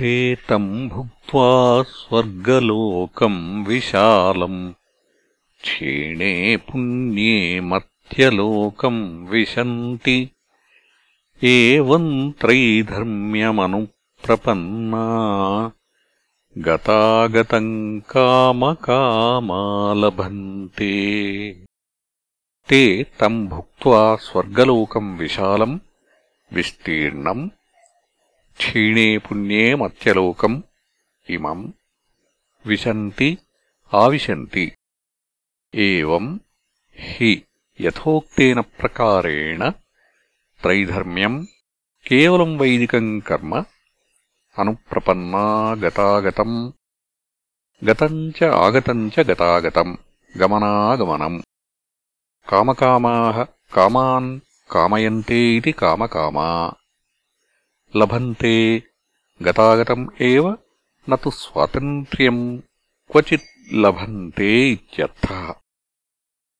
ते तम् भुक्त्वा स्वर्गलोकम् विशालम् क्षीणे पुण्ये मर्त्यलोकम् विशन्ति एवम् त्रैधर्म्यमनुप्रपन्ना गतागतम् कामकामा लभन्ते ते तम् भुक्त्वा स्वर्गलोकम् विशालम् विस्तीर्णम् క్షీణే పుణ్యే మత్స్యలోకం ఇమం విశంతి ఆవిశంతి. ఏం హి యథోక్తేన ప్రకారేణ త్రైధర్మ్యం కేవలం వైదికం కర్మ అనుప్రపన్నా గతాగతం. గతం చ ఆగతం చ గతాగతం గమనాగమనం. కామకామాః కామాన్ కామయంతే ఇది కామకామా. लभन्ते गतागतम् एव न तु स्वातन्त्र्यम् क्वचित् लभन्ते इत्यर्थः